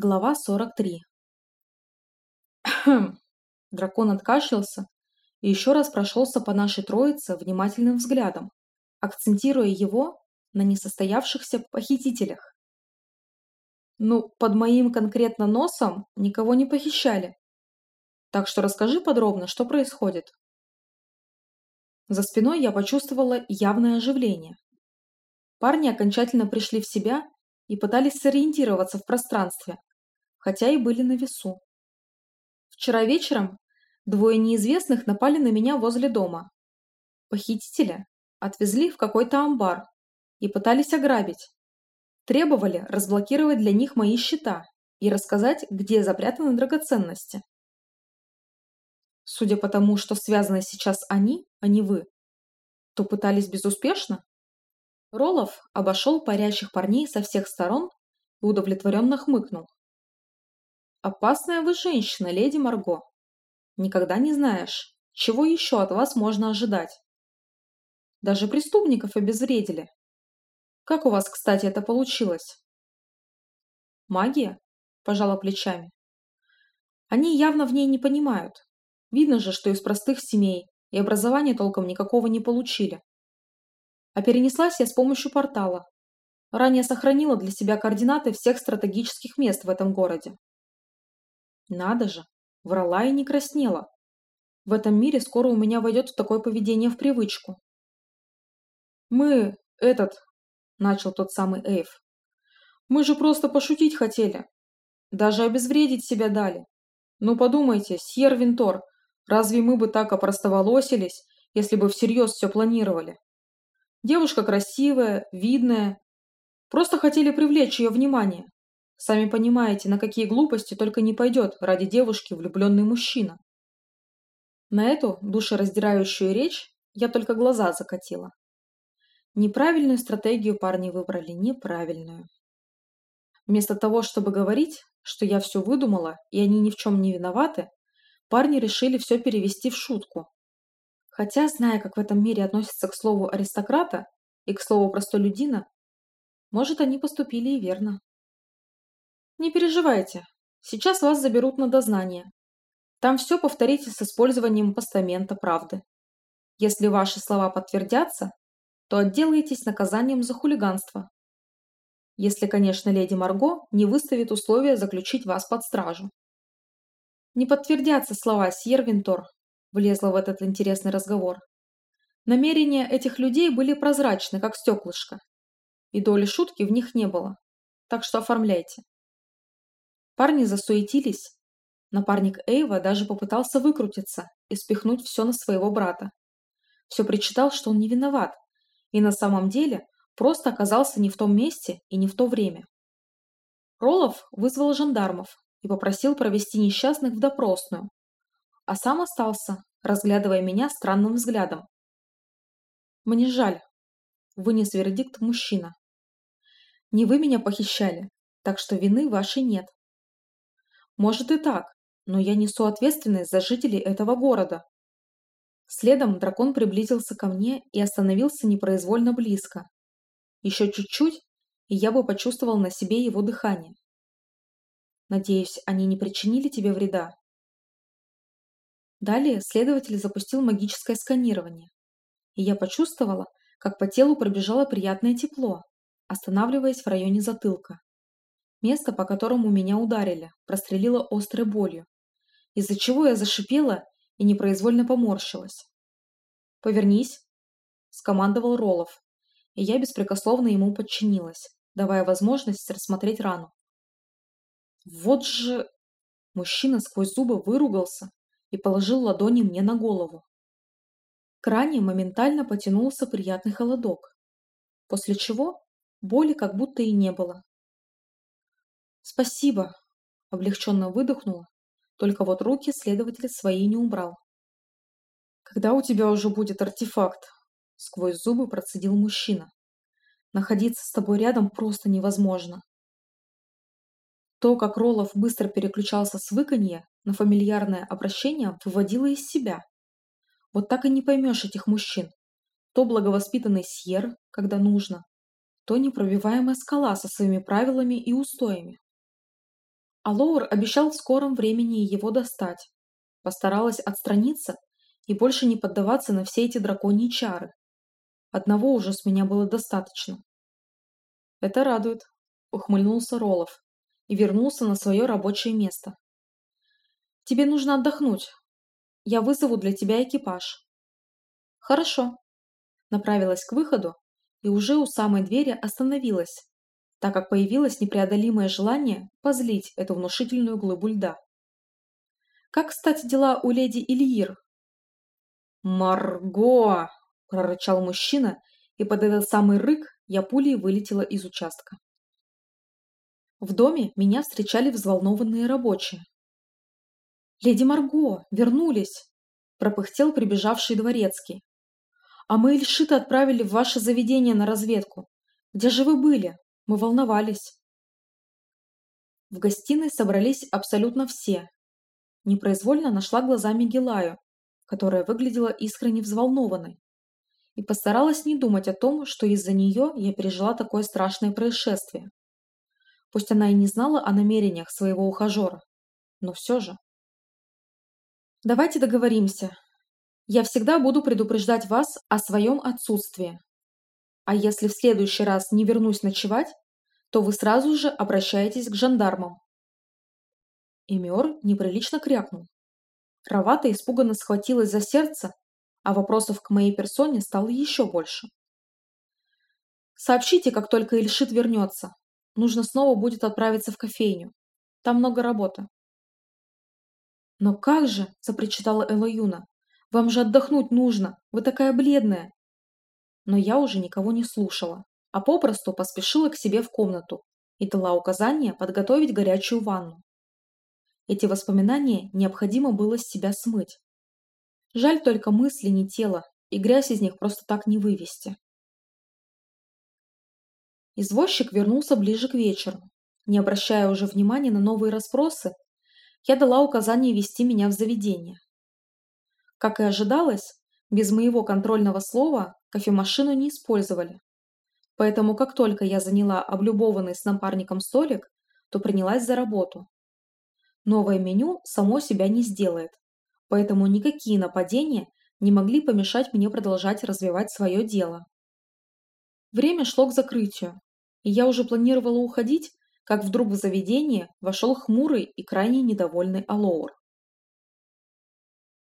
Глава 43 Хм. Дракон откашлялся и еще раз прошелся по нашей троице внимательным взглядом, акцентируя его на несостоявшихся похитителях. Ну, под моим конкретно носом никого не похищали. Так что расскажи подробно, что происходит. За спиной я почувствовала явное оживление. Парни окончательно пришли в себя и пытались сориентироваться в пространстве, хотя и были на весу. Вчера вечером двое неизвестных напали на меня возле дома. Похитителя отвезли в какой-то амбар и пытались ограбить. Требовали разблокировать для них мои счета и рассказать, где запрятаны драгоценности. Судя по тому, что связаны сейчас они, а не вы, то пытались безуспешно? Ролов обошел парящих парней со всех сторон и удовлетворенно хмыкнул. «Опасная вы женщина, леди Марго. Никогда не знаешь, чего еще от вас можно ожидать. Даже преступников обезвредили. Как у вас, кстати, это получилось?» «Магия?» – пожала плечами. «Они явно в ней не понимают. Видно же, что из простых семей и образования толком никакого не получили. А перенеслась я с помощью портала. Ранее сохранила для себя координаты всех стратегических мест в этом городе. Надо же, врала и не краснела. В этом мире скоро у меня войдет такое поведение в привычку. «Мы, этот...» – начал тот самый Эйв. «Мы же просто пошутить хотели. Даже обезвредить себя дали. Ну подумайте, Сьер Винтор, разве мы бы так опростоволосились, если бы всерьез все планировали?» Девушка красивая, видная. Просто хотели привлечь ее внимание. Сами понимаете, на какие глупости только не пойдет ради девушки влюбленный мужчина. На эту душераздирающую речь я только глаза закатила. Неправильную стратегию парни выбрали, неправильную. Вместо того, чтобы говорить, что я все выдумала и они ни в чем не виноваты, парни решили все перевести в шутку Хотя, зная, как в этом мире относятся к слову аристократа и к слову простолюдина, может, они поступили и верно. Не переживайте, сейчас вас заберут на дознание. Там все повторите с использованием постамента правды. Если ваши слова подтвердятся, то отделаетесь наказанием за хулиганство. Если, конечно, леди Марго не выставит условия заключить вас под стражу. Не подтвердятся слова Сьер Винтор, влезла в этот интересный разговор. Намерения этих людей были прозрачны, как стеклышко, и доли шутки в них не было, так что оформляйте. Парни засуетились. Напарник Эйва даже попытался выкрутиться и спихнуть все на своего брата. Все причитал, что он не виноват, и на самом деле просто оказался не в том месте и не в то время. Ролов вызвал жандармов и попросил провести несчастных в допросную, а сам остался, разглядывая меня странным взглядом. «Мне жаль», — вынес вердикт мужчина. «Не вы меня похищали, так что вины вашей нет». «Может и так, но я несу ответственность за жителей этого города». Следом дракон приблизился ко мне и остановился непроизвольно близко. Еще чуть-чуть, и я бы почувствовал на себе его дыхание. «Надеюсь, они не причинили тебе вреда?» Далее следователь запустил магическое сканирование, и я почувствовала, как по телу пробежало приятное тепло, останавливаясь в районе затылка. Место, по которому меня ударили, прострелило острой болью, из-за чего я зашипела и непроизвольно поморщилась. «Повернись», – скомандовал Ролов, и я беспрекословно ему подчинилась, давая возможность рассмотреть рану. «Вот же...» Мужчина сквозь зубы выругался и положил ладони мне на голову. К ране моментально потянулся приятный холодок, после чего боли как будто и не было. «Спасибо!» – облегченно выдохнула, только вот руки следователь свои не убрал. «Когда у тебя уже будет артефакт?» – сквозь зубы процедил мужчина. «Находиться с тобой рядом просто невозможно». То, как Ролов быстро переключался с выканья на фамильярное обращение, выводило из себя. Вот так и не поймешь этих мужчин. То благовоспитанный сьер, когда нужно, то непробиваемая скала со своими правилами и устоями. А Лоур обещал в скором времени его достать. Постаралась отстраниться и больше не поддаваться на все эти драконьи чары. Одного уже с меня было достаточно. «Это радует», — ухмыльнулся Ролов и вернулся на свое рабочее место. «Тебе нужно отдохнуть. Я вызову для тебя экипаж». «Хорошо», — направилась к выходу и уже у самой двери остановилась, так как появилось непреодолимое желание позлить эту внушительную глыбу льда. «Как, кстати, дела у леди Ильир?» «Марго!» – прорычал мужчина, и под этот самый рык я пулей вылетела из участка. В доме меня встречали взволнованные рабочие. «Леди Марго, вернулись!» – пропыхтел прибежавший дворецкий. «А мы Ильшита отправили в ваше заведение на разведку. Где же вы были? Мы волновались». В гостиной собрались абсолютно все. Непроизвольно нашла глазами Гилаю, которая выглядела искренне взволнованной, и постаралась не думать о том, что из-за нее я пережила такое страшное происшествие. Пусть она и не знала о намерениях своего ухажера, но все же. «Давайте договоримся. Я всегда буду предупреждать вас о своем отсутствии. А если в следующий раз не вернусь ночевать, то вы сразу же обращаетесь к жандармам». Имер неприлично крякнул. Кровата испуганно схватилась за сердце, а вопросов к моей персоне стало еще больше. «Сообщите, как только Ильшит вернется. Нужно снова будет отправиться в кофейню. Там много работы». «Но как же?» – запричитала Элоюна. «Вам же отдохнуть нужно. Вы такая бледная». Но я уже никого не слушала, а попросту поспешила к себе в комнату и дала указание подготовить горячую ванну. Эти воспоминания необходимо было с себя смыть. Жаль только мысли, не тело, и грязь из них просто так не вывести. Извозчик вернулся ближе к вечеру. Не обращая уже внимания на новые расспросы, я дала указание вести меня в заведение. Как и ожидалось, без моего контрольного слова кофемашину не использовали. Поэтому как только я заняла облюбованный с напарником столик, то принялась за работу. Новое меню само себя не сделает, поэтому никакие нападения не могли помешать мне продолжать развивать свое дело. Время шло к закрытию, и я уже планировала уходить, как вдруг в заведение вошел хмурый и крайне недовольный Алоур.